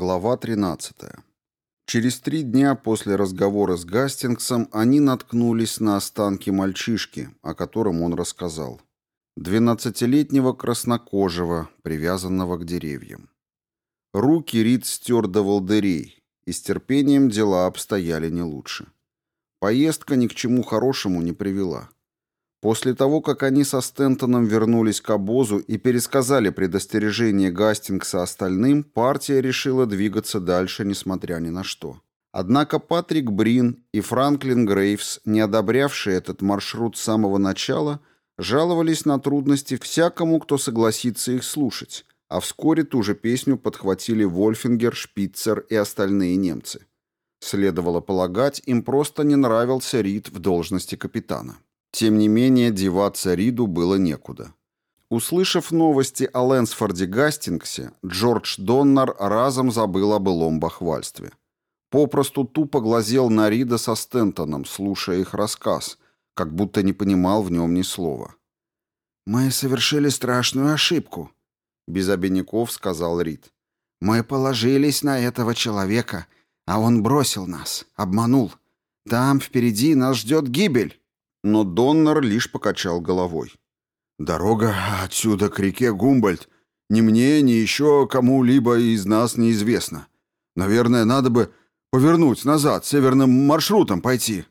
Глава 13. Через три дня после разговора с Гастингсом они наткнулись на останки мальчишки, о котором он рассказал. Двенадцатилетнего краснокожего, привязанного к деревьям. Руки Рид стер до волдырей, и с терпением дела обстояли не лучше. Поездка ни к чему хорошему не привела. После того, как они со Стентоном вернулись к обозу и пересказали предостережение Гастингса остальным, партия решила двигаться дальше, несмотря ни на что. Однако Патрик Брин и Франклин Грейвс, не одобрявшие этот маршрут с самого начала, жаловались на трудности всякому, кто согласится их слушать, а вскоре ту же песню подхватили Вольфингер, Шпицер и остальные немцы. Следовало полагать, им просто не нравился Рид в должности капитана. Тем не менее, деваться Риду было некуда. Услышав новости о Лэнсфорде Гастингсе, Джордж Доннер разом забыл о былом бахвальстве. Попросту тупо глазел на Рида со Стентоном, слушая их рассказ, как будто не понимал в нем ни слова. «Мы совершили страшную ошибку», — без обиняков сказал Рид. «Мы положились на этого человека, а он бросил нас, обманул. Там впереди нас ждет гибель» но Доннер лишь покачал головой. «Дорога отсюда к реке Гумбольд ни мне, ни еще кому-либо из нас неизвестна. Наверное, надо бы повернуть назад, северным маршрутом пойти».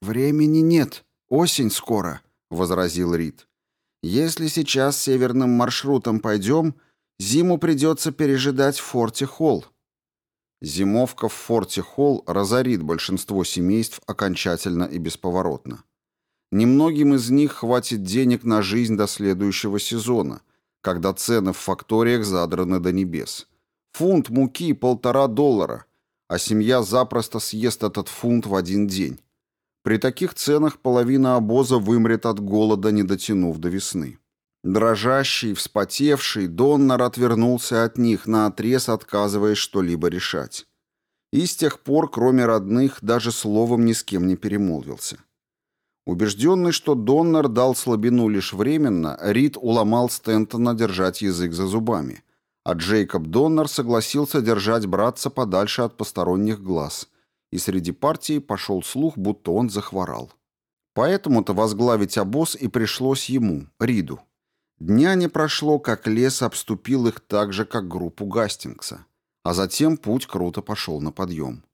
«Времени нет, осень скоро», — возразил Рид. «Если сейчас северным маршрутом пойдем, зиму придется пережидать в форте Холл». Зимовка в форте Холл разорит большинство семейств окончательно и бесповоротно. Немногим из них хватит денег на жизнь до следующего сезона, когда цены в факториях задраны до небес. Фунт муки – полтора доллара, а семья запросто съест этот фунт в один день. При таких ценах половина обоза вымрет от голода, не дотянув до весны. Дрожащий, вспотевший, Доннер отвернулся от них, наотрез отказываясь что-либо решать. И с тех пор, кроме родных, даже словом ни с кем не перемолвился. Убежденный, что Доннер дал слабину лишь временно, Рид уломал Стентона держать язык за зубами, а Джейкоб Доннер согласился держать братца подальше от посторонних глаз, и среди партии пошел слух, будто он захворал. Поэтому-то возглавить обоз и пришлось ему, Риду. Дня не прошло, как лес обступил их так же, как группу Гастингса, а затем путь круто пошел на подъем.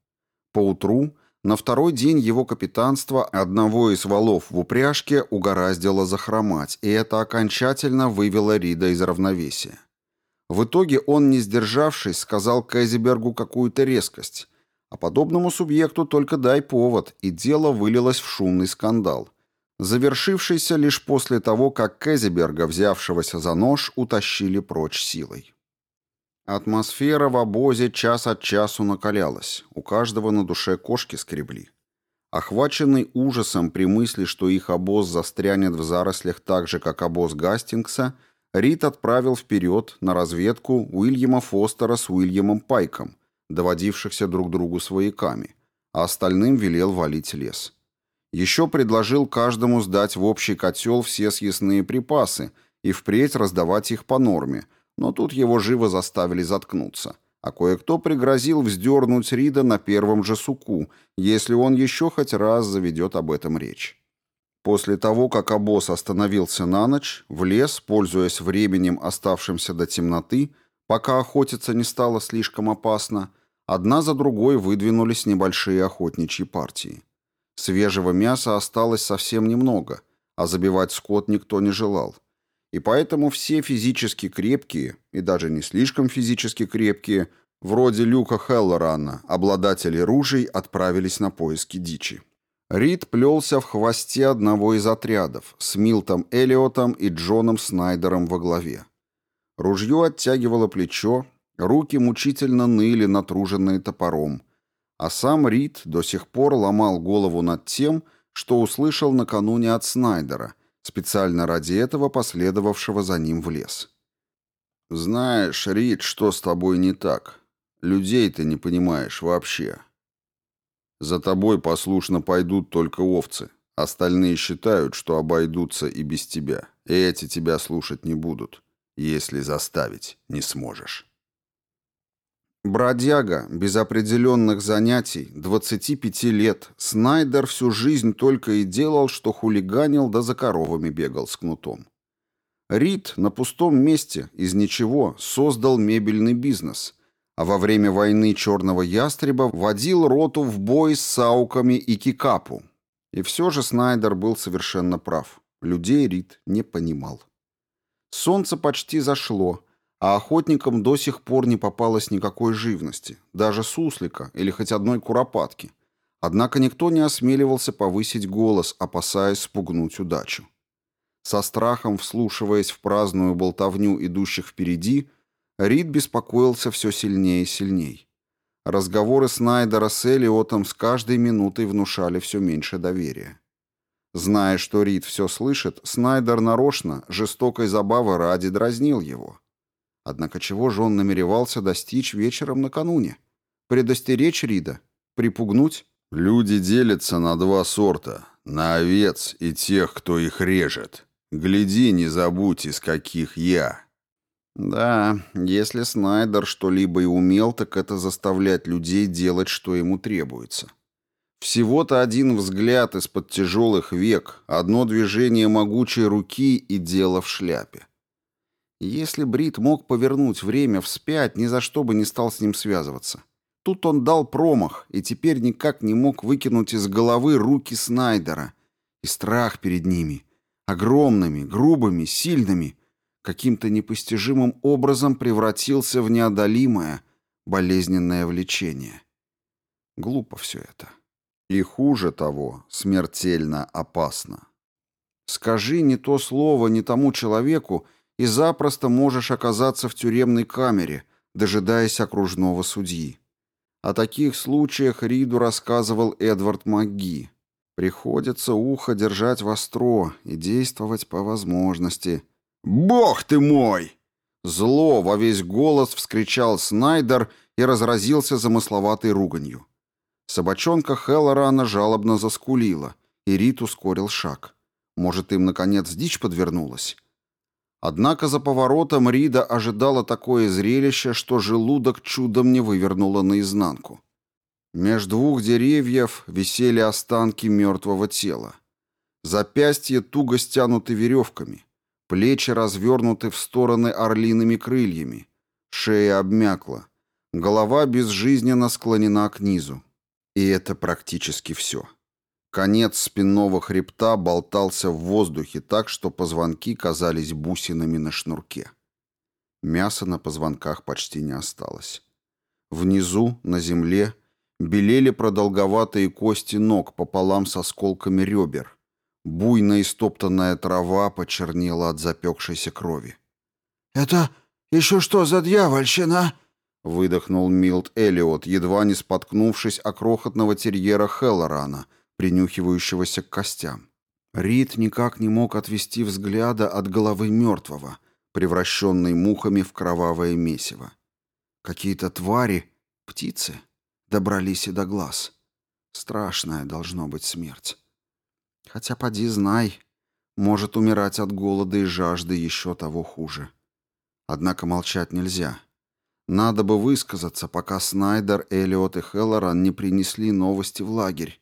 Поутру на второй день его капитанства одного из валов в упряжке угораздило захромать, и это окончательно вывело Рида из равновесия. В итоге он, не сдержавшись, сказал Кэзибергу какую-то резкость, а подобному субъекту только дай повод, и дело вылилось в шумный скандал, завершившийся лишь после того, как Кэзиберга, взявшегося за нож, утащили прочь силой. Атмосфера в обозе час от часу накалялась, у каждого на душе кошки скребли. Охваченный ужасом при мысли, что их обоз застрянет в зарослях так же, как обоз Гастингса, Рид отправил вперед на разведку Уильяма Фостера с Уильямом Пайком, доводившихся друг другу свояками, а остальным велел валить лес. Еще предложил каждому сдать в общий котел все съестные припасы и впредь раздавать их по норме – но тут его живо заставили заткнуться, а кое-кто пригрозил вздернуть Рида на первом же суку, если он еще хоть раз заведет об этом речь. После того, как обоз остановился на ночь, в лес, пользуясь временем, оставшимся до темноты, пока охотиться не стало слишком опасно, одна за другой выдвинулись небольшие охотничьи партии. Свежего мяса осталось совсем немного, а забивать скот никто не желал и поэтому все физически крепкие, и даже не слишком физически крепкие, вроде Люка Хеллорана, обладатели ружей, отправились на поиски дичи. Рид плелся в хвосте одного из отрядов с Милтом Эллиотом и Джоном Снайдером во главе. Ружье оттягивало плечо, руки мучительно ныли, натруженные топором, а сам Рид до сих пор ломал голову над тем, что услышал накануне от Снайдера – специально ради этого последовавшего за ним в лес. «Знаешь, Рид, что с тобой не так? Людей ты не понимаешь вообще. За тобой послушно пойдут только овцы. Остальные считают, что обойдутся и без тебя. И эти тебя слушать не будут, если заставить не сможешь». Бродяга, без определенных занятий, 25 лет, Снайдер всю жизнь только и делал, что хулиганил да за коровами бегал с кнутом. Рид на пустом месте, из ничего, создал мебельный бизнес, а во время войны Черного Ястреба водил роту в бой с сауками и кикапу. И все же Снайдер был совершенно прав. Людей Рид не понимал. Солнце почти зашло, а охотникам до сих пор не попалось никакой живности, даже суслика или хоть одной куропатки. Однако никто не осмеливался повысить голос, опасаясь спугнуть удачу. Со страхом вслушиваясь в праздную болтовню идущих впереди, Рид беспокоился все сильнее и сильней. Разговоры Снайдера с Элиотом с каждой минутой внушали все меньше доверия. Зная, что Рид все слышит, Снайдер нарочно, жестокой забавы ради, дразнил его. Однако чего же он намеревался достичь вечером накануне? Предостеречь Рида? Припугнуть? «Люди делятся на два сорта — на овец и тех, кто их режет. Гляди, не забудь, из каких я». Да, если Снайдер что-либо и умел, так это заставлять людей делать, что ему требуется. Всего-то один взгляд из-под тяжелых век, одно движение могучей руки и дело в шляпе. Если Брит мог повернуть время вспять, ни за что бы не стал с ним связываться. Тут он дал промах и теперь никак не мог выкинуть из головы руки Снайдера. И страх перед ними, огромными, грубыми, сильными, каким-то непостижимым образом превратился в неодолимое, болезненное влечение. Глупо все это. И хуже того, смертельно опасно. Скажи не то слово не тому человеку, и запросто можешь оказаться в тюремной камере, дожидаясь окружного судьи. О таких случаях Риду рассказывал Эдвард МакГи. Приходится ухо держать востро и действовать по возможности. «Бог ты мой!» Зло во весь голос вскричал Снайдер и разразился замысловатой руганью. Собачонка Хеллорана жалобно заскулила, и Рит ускорил шаг. Может, им, наконец, дичь подвернулась? Однако за поворотом Рида ожидало такое зрелище, что желудок чудом не вывернуло наизнанку. Меж двух деревьев висели останки мертвого тела. Запястья туго стянуты веревками, плечи развернуты в стороны орлиными крыльями, шея обмякла, голова безжизненно склонена к низу. И это практически все. Конец спинного хребта болтался в воздухе так, что позвонки казались бусинами на шнурке. Мяса на позвонках почти не осталось. Внизу, на земле, белели продолговатые кости ног пополам с осколками ребер. Буйно истоптанная трава почернела от запекшейся крови. «Это еще что за дьявольщина?» выдохнул Милт Элиот, едва не споткнувшись о крохотного терьера Хеллорана, принюхивающегося к костям. Рид никак не мог отвести взгляда от головы мертвого, превращенной мухами в кровавое месиво. Какие-то твари, птицы, добрались и до глаз. Страшная должно быть смерть. Хотя поди знай, может умирать от голода и жажды еще того хуже. Однако молчать нельзя. Надо бы высказаться, пока Снайдер, Эллиот и Хеллоран не принесли новости в лагерь,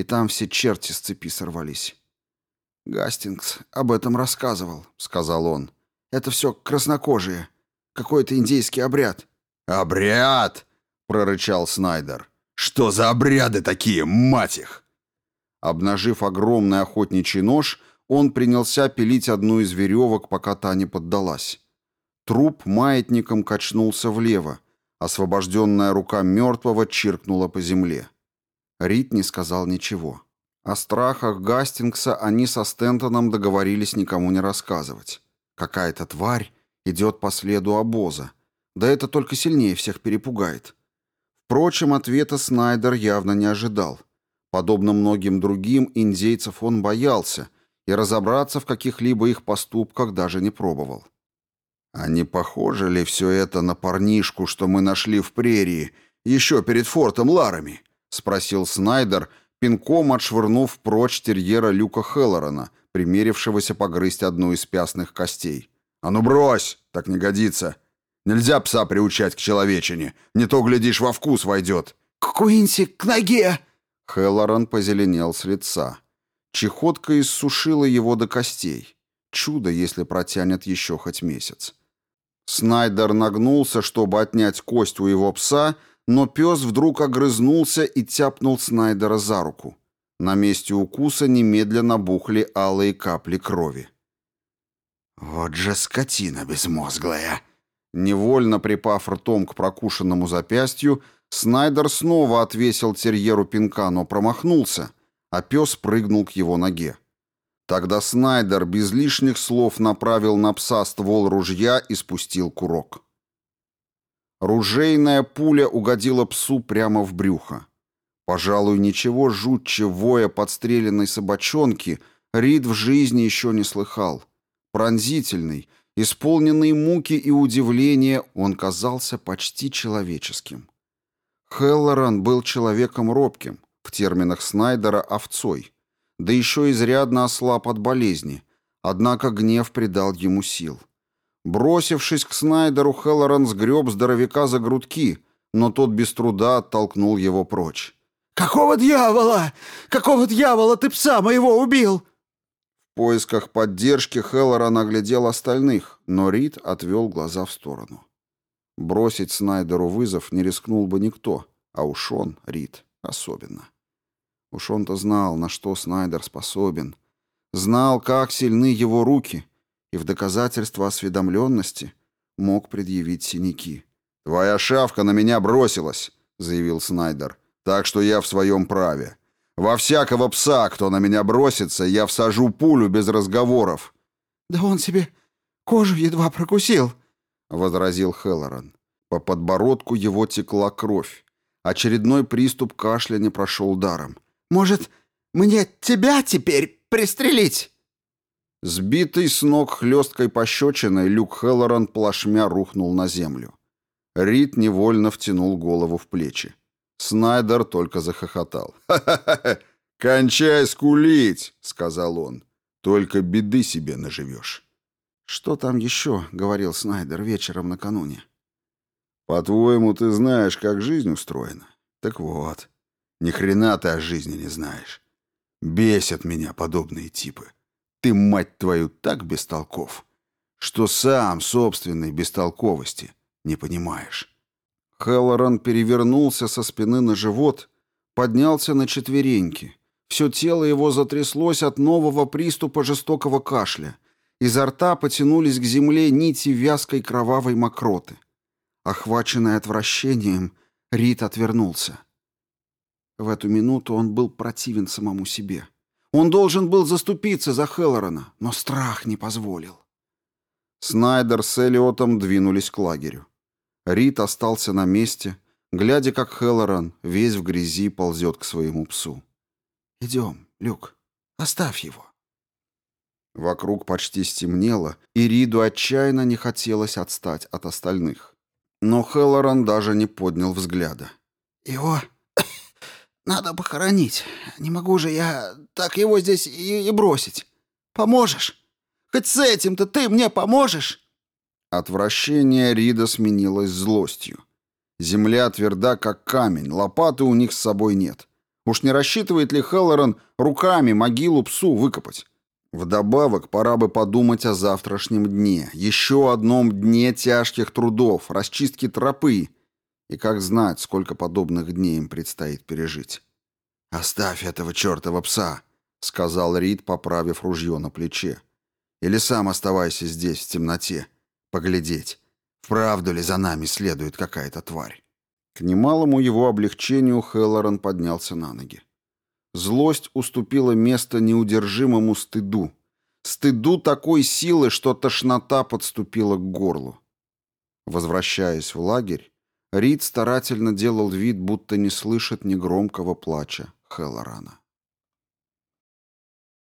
и там все черти с цепи сорвались. «Гастингс об этом рассказывал», — сказал он. «Это все краснокожие. Какой-то индейский обряд». «Обряд!» — прорычал Снайдер. «Что за обряды такие, мать их?» Обнажив огромный охотничий нож, он принялся пилить одну из веревок, пока та не поддалась. Труп маятником качнулся влево. Освобожденная рука мертвого чиркнула по земле. Рид не сказал ничего. О страхах Гастингса они со Стентоном договорились никому не рассказывать. Какая-то тварь идет по следу обоза. Да это только сильнее всех перепугает. Впрочем, ответа Снайдер явно не ожидал. Подобно многим другим, индейцев он боялся и разобраться в каких-либо их поступках даже не пробовал. «А не похоже ли все это на парнишку, что мы нашли в прерии, еще перед фортом Ларами?» — спросил Снайдер, пинком отшвырнув прочь терьера Люка Хеллорана, примерившегося погрызть одну из пястных костей. «А ну брось! Так не годится! Нельзя пса приучать к человечине. Не то, глядишь, во вкус войдет». «Куинси, к ноге!» Хеллоран позеленел с лица. Чехотка иссушила его до костей. Чудо, если протянет еще хоть месяц. Снайдер нагнулся, чтобы отнять кость у его пса, но пес вдруг огрызнулся и тяпнул Снайдера за руку. На месте укуса немедленно бухли алые капли крови. «Вот же скотина безмозглая!» Невольно припав ртом к прокушенному запястью, Снайдер снова отвесил терьеру пинка, но промахнулся, а пес прыгнул к его ноге. Тогда Снайдер без лишних слов направил на пса ствол ружья и спустил курок. Ружейная пуля угодила псу прямо в брюхо. Пожалуй, ничего жутче воя подстреленной собачонки Рид в жизни еще не слыхал. Пронзительный, исполненный муки и удивления, он казался почти человеческим. Хеллоран был человеком робким, в терминах Снайдера овцой, да еще изрядно ослаб от болезни, однако гнев придал ему сил. Бросившись к Снайдеру, Хеллоран сгреб здоровяка за грудки, но тот без труда оттолкнул его прочь. «Какого дьявола? Какого дьявола ты пса моего убил?» В поисках поддержки Хеллоран оглядел остальных, но Рид отвел глаза в сторону. Бросить Снайдеру вызов не рискнул бы никто, а уж он, Рид, особенно. Уж он-то знал, на что Снайдер способен. Знал, как сильны его руки, и в доказательство осведомленности мог предъявить синяки. «Твоя шавка на меня бросилась», — заявил Снайдер. «Так что я в своем праве. Во всякого пса, кто на меня бросится, я всажу пулю без разговоров». «Да он себе кожу едва прокусил», — возразил Хеллоран. По подбородку его текла кровь. Очередной приступ кашля не прошел даром. «Может, мне тебя теперь пристрелить?» Сбитый с ног хлесткой пощечиной, Люк Хеллоран плашмя рухнул на землю. Рид невольно втянул голову в плечи. Снайдер только захохотал. «Ха-ха-ха! Кончай скулить!» — сказал он. «Только беды себе наживешь». «Что там еще?» — говорил Снайдер вечером накануне. По-твоему, ты знаешь, как жизнь устроена? Так вот, ни хрена ты о жизни не знаешь. Бесят меня подобные типы. Ты, мать твою, так бестолков, что сам собственной бестолковости не понимаешь. Хеллоран перевернулся со спины на живот, поднялся на четвереньки. Все тело его затряслось от нового приступа жестокого кашля. Изо рта потянулись к земле нити вязкой кровавой мокроты. Охваченный отвращением, Рид отвернулся. В эту минуту он был противен самому себе. Он должен был заступиться за Хеллорана, но страх не позволил. Снайдер с Элиотом двинулись к лагерю. Рид остался на месте, глядя, как Хеллоран весь в грязи ползет к своему псу. «Идем, Люк, оставь его». Вокруг почти стемнело, и Риду отчаянно не хотелось отстать от остальных. Но Хеллоран даже не поднял взгляда. «Его надо похоронить. Не могу же я так его здесь и, и бросить. Поможешь? Хоть с этим-то ты мне поможешь?» Отвращение Рида сменилось злостью. Земля тверда, как камень, лопаты у них с собой нет. Уж не рассчитывает ли Хеллоран руками могилу псу выкопать? Вдобавок, пора бы подумать о завтрашнем дне, еще одном дне тяжких трудов, расчистки тропы. И как знать, сколько подобных дней им предстоит пережить. «Оставь этого чертова пса», — сказал Рид, поправив ружье на плече. «Или сам оставайся здесь, в темноте, поглядеть, вправду ли за нами следует какая-то тварь». К немалому его облегчению Хеллоран поднялся на ноги. Злость уступила место неудержимому стыду. Стыду такой силы, что тошнота подступила к горлу. Возвращаясь в лагерь, Рид старательно делал вид, будто не слышит негромкого плача Хеллорана.